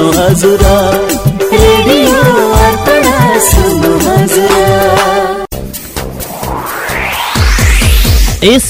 सुन्नु हजुर। रेडियो हजुर। यस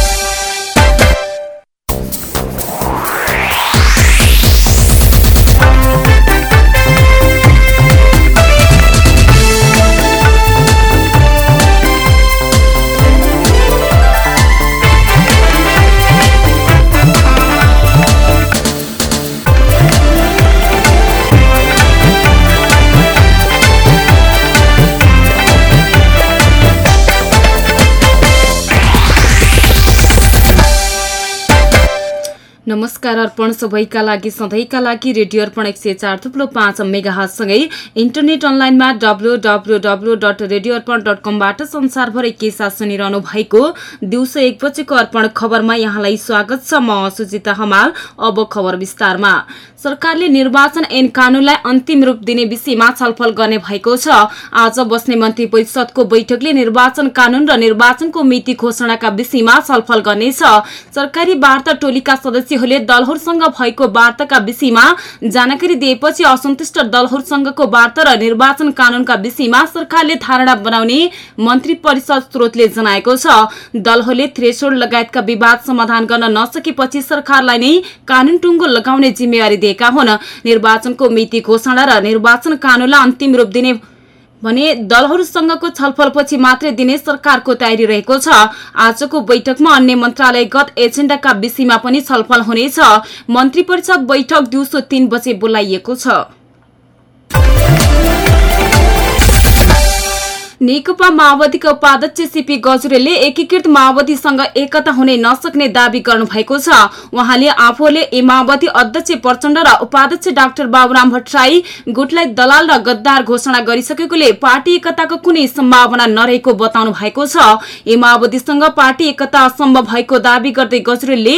नमस्कार अर्पण सबैका लागि सधैँका लागि रेडियो अर्पण एक सय चार थुप्लो पाँच मेगाहातसँगै इन्टरनेट अनलाइनमा W W W dot radio Arpan dot कमबाट संसारभरै के साथ सुनिरहनु भएको दिउँसो एक बजेको अर्पण खबरमा यहाँलाई स्वागत छ। म सुजिता हमाल अब खबर विस्तारमा। सरकारले निर्वाचन ऐन कानूनलाई अन्तिम रूप दिने विषयमा छलफल गर्ने भएको छ। आज बस्ने मन्त्री परिषदको बैठकले निर्वाचन कानून र निर्वाचनको मिति घोषणाका विषयमा छलफल गर्नेछ। सरकारी वार्ता टोलीका सदस्यहरूले दलहरूसँग भएको वार्ताका विषयमा जानकारी दिएपछि असन्तुष्ट दलहरूसँगको वार्ता र निर्वाचन कानूनका विषयमा सरकारले धारणा बनाउने मन्त्री परिषद स्रोतले जनाएको छ। दलहरूले थ्रेसोड लगायतका विवाद समाधान गर्न नसकेपछि सरकारलाई नै कानून टुङ्गो लगाउने जिम्मेवारी दिएका हुन्। निर्वाचनको मिति घोषणा र निर्वाचन कानूनलाई अन्तिम रूप दिने भने दलहरूसँगको छलफलपछि मात्रै दिने सरकारको तयारी रहेको छ। आजको बैठकमा अन्य मन्त्रालयगत एजेण्डाका विषयमा पनि छलफल हुनेछ। मन्त्री परिषद बैठक दिउँसो तीन बजे बोलाइएको छ। नेकपा माओवादीका उपाध्यक्ष सीपी गजुरेलले एकीकृत माओवादीसँग एकता हुने नसक्ने दावी गर्नु भएको छ। उहाँले आफूले ए माओवादी अध्यक्ष प्रचण्ड र उपाध्यक्ष डाक्टर बाबुराम भट्टराई गुटलाई दलाल र गद्दार घोषणा गरिसकेकोले पार्टी एकताको कुनै सम्भावना नरहेको बताउनु भएको छ। ए माओवादीसँग पार्टी एकता असम्भव भएको दावी गर्दै गजुरेलले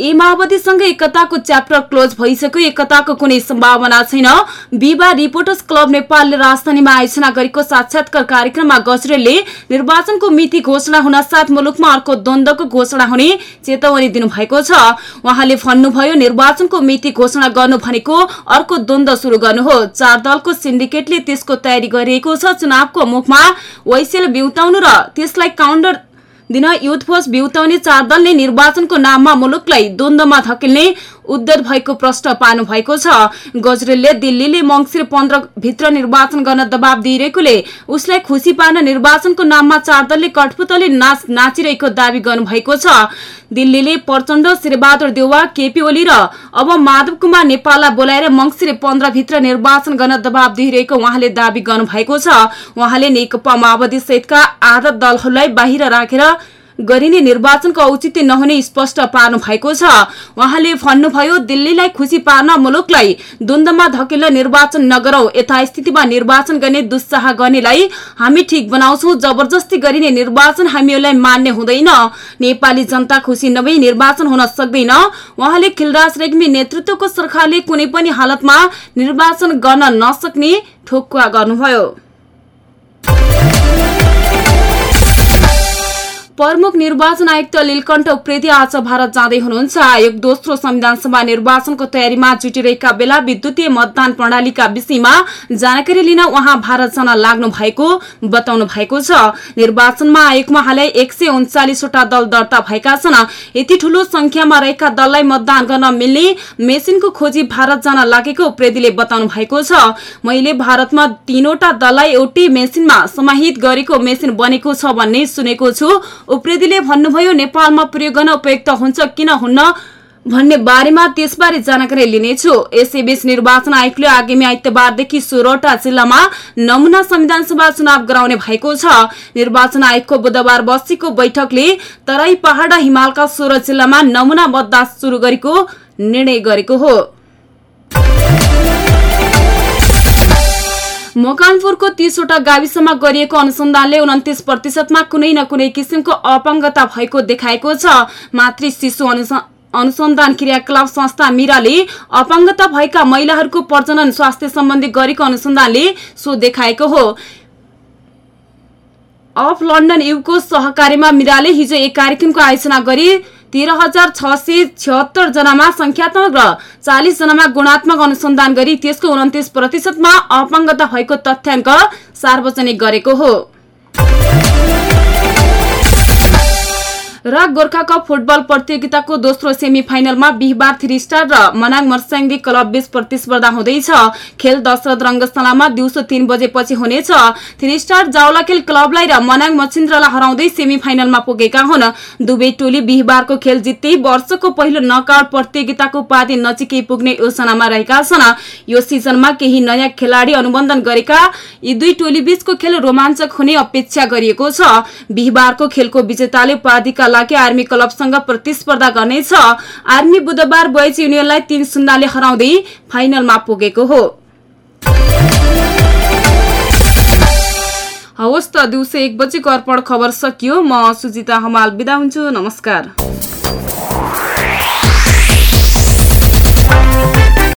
ए माओवादीसँग एकताको च्याप्टर क्लोज भइसक्यो। एकताको कुनै सम्भावना छैन। विवाह रिपोर्टर्स क्लब नेपालले राजधानीमा आयोजना गरेको साक्षात्कार कार्यक्रममा गजरेलले निर्वाचनको मिति घोषणा हुन साथ मुलुकमा अर्को द्वन्द्वको घोषणा हुने चेतावनी दिनुभएको छ। उहाँले भन्नुभयो निर्वाचनको मिति घोषणा गर्नु भनेको अर्को द्वन्द्व शुरू गर्नु हो। चार दलको सिन्डिकेटले त्यसको तयारी गरिएको छ। चुनावको मुखमा वैसेल बिउताउनु र त्यसलाई काउन्टर दिन युथ फोर्स बिउताउने चार दलले निर्वाचनको नाममा मुलुकलाई द्वन्द्वमा धकेल्ने उद्यत भएको प्रश्न पार्नु भएको छ। गजरेलले दिल्लीले मङ्सिर पन्ध्र भित्र निर्वाचन गर्न दबाव दिइरहेकोले उसलाई खुसी पार्न निर्वाचनको नाममा चार दलले कठपुतले नाच नाचिरहेको दावी गर्नुभएको छ। दिल्लीले प्रचण्ड श्रीबहादुर देउवा केपी ओली र अब माधव कुमार नेपाललाई बोलाएर मङ्सिर पन्ध्र भित्र निर्वाचन गर्न दबाव दिइरहेको उहाँले दावी गर्नुभएको छ। उहाँले नेकपा माओवादी सहितका आधा दलहरूलाई बाहिर राखेर गरिने निर्वाचनको औचित्य नहुने स्पष्ट पार्नु भएको छ। उहाँले भन्नुभयो दिल्लीलाई खुसी पार्न मुलुकलाई द्वन्द्वमा धकेल्न निर्वाचन नगरौ यथास्थितिमा निर्वाचन गर्ने दुस्साह गर्नेलाई हामी ठिक बनाउँछौ। जबरजस्ती गरिने निर्वाचन हामीहरूलाई मान्ने हुँदैन। नेपाली जनता खुसी नभई निर्वाचन हुन सक्दैन। उहाँले खिलराज रेग्मी नेतृत्वको सरकारले कुनै पनि हालतमा निर्वाचन गर्न नसक्ने ठोक्वा गर्नुभयो। प्रमुख निर्वाचन आयुक्त लीलकण्ठ उप्रेती आज भारत जाँदै हुनुहुन्छ। आयोग दोस्रो संविधान सभा निर्वाचनको तयारीमा जुटिरहेका बेला विद्युतीय मतदान प्रणालीका विषयमा जानकारी लिन उहाँ भारत जान लाग्नु भएको बताउनु भएको छ। निर्वाचनमा आयोगमा हालै एक सय उन्चालिसवटा दल दर्ता भएका छन्। यति ठूलो संख्यामा रहेका दललाई मतदान गर्न मिल्ने मेसिनको खोजी भारत जान लागेको उप्रेतीले बताउनु भएको छ। मैले भारतमा तीनवटा दललाई एउटै मेसिनमा समाहित गरेको मेसिन बनेको छ भन्ने सुनेको छु। उप्रेतीले भन्नुभयो नेपालमा प्रयोग गर्न उपयुक्त हुन्छ किन हुन्न भन्ने बारेमा त्यसबारे जानकारी लिनेछु। यसैबीच निर्वाचन आयोगले आगामी आइतबारदेखि सोह्रवटा जिल्लामा नमुना संविधान सभा चुनाव गराउने भएको छ। निर्वाचन आयोगको बुधबार बसेको बैठकले तराई पहाड़ र हिमालका सोह्र जिल्लामा नमुना मतदान शुरू गरेको निर्णय गरेको हो। मकवानपुरको तीसवटा गाविसमा गरिएको अनुसन्धानले उन्तिस प्रतिशतमा कुनै न कुनै किसिमको अपाङ्गता भएको देखाएको छ। मातृ शिशु अनुस- अनुसन्धान क्रियाकलाप संस्था मिराले अपाङ्गता भएका महिलाहरूको प्रजनन स्वास्थ्य सम्बन्धी गरेको अनुसन्धानले सो देखाएको हो। अफ लन्डन युगको सहकार्यमा मिराले हिजो एक कार्यक्रमको आयोजना गरी। तेह्र हजार छ सय छिहत्तर जनामा संख्यात्मक र चालिस जनामा गुणात्मक अनुसन्धान गरी त्यसको उन्तिस प्रतिशतमा अपाङ्गता भएको तथ्याङ्क सार्वजनिक गरेको हो। र गोर्खा कप फुटबल प्रतियोगिताको दोस्रो सेमी फाइनलमा बिहिबार थ्री स्टार र मनाङ मर्स्याङ्दी क्लब बीच प्रतिस्पर्धा हुँदैछ। खेल दशरथ रङ्गशालामा दिउँसो तीन बजेपछि हुनेछ। थ्री स्टार जावलाखेल क्लबलाई र मनाङ मच्छिन्द्रलाई हराउँदै सेमी फाइनलमा पुगेका हुन्। दुवै टोली बिहिबारको खेल जित्दै वर्षको पहिलो नकआउट प्रतियोगिताको उपाधि नजिकै पुग्ने योजनामा रहेका छन्। यो सिजनमा केही नयाँ खेलाडी अनुबन्धन गरेका यी दुई टोली बीचको खेल रोमाञ्चक हुने अपेक्षा गरिएको छ। बिहिबारको खेलको विजेताले उपाधिका लागि आर्मी क्लबसँग प्रतिस्पर्धा गर्नेछ। आर्मी बुधबार बोइज युनियनलाई तीन शून्यले हराउँदै फाइनलमा पुगेको हो। हवस् त दिउँसो एक बजेको अर्पण खबर सकियो। म सुजिता हमाल बिदा हुन्छु। नमस्कार।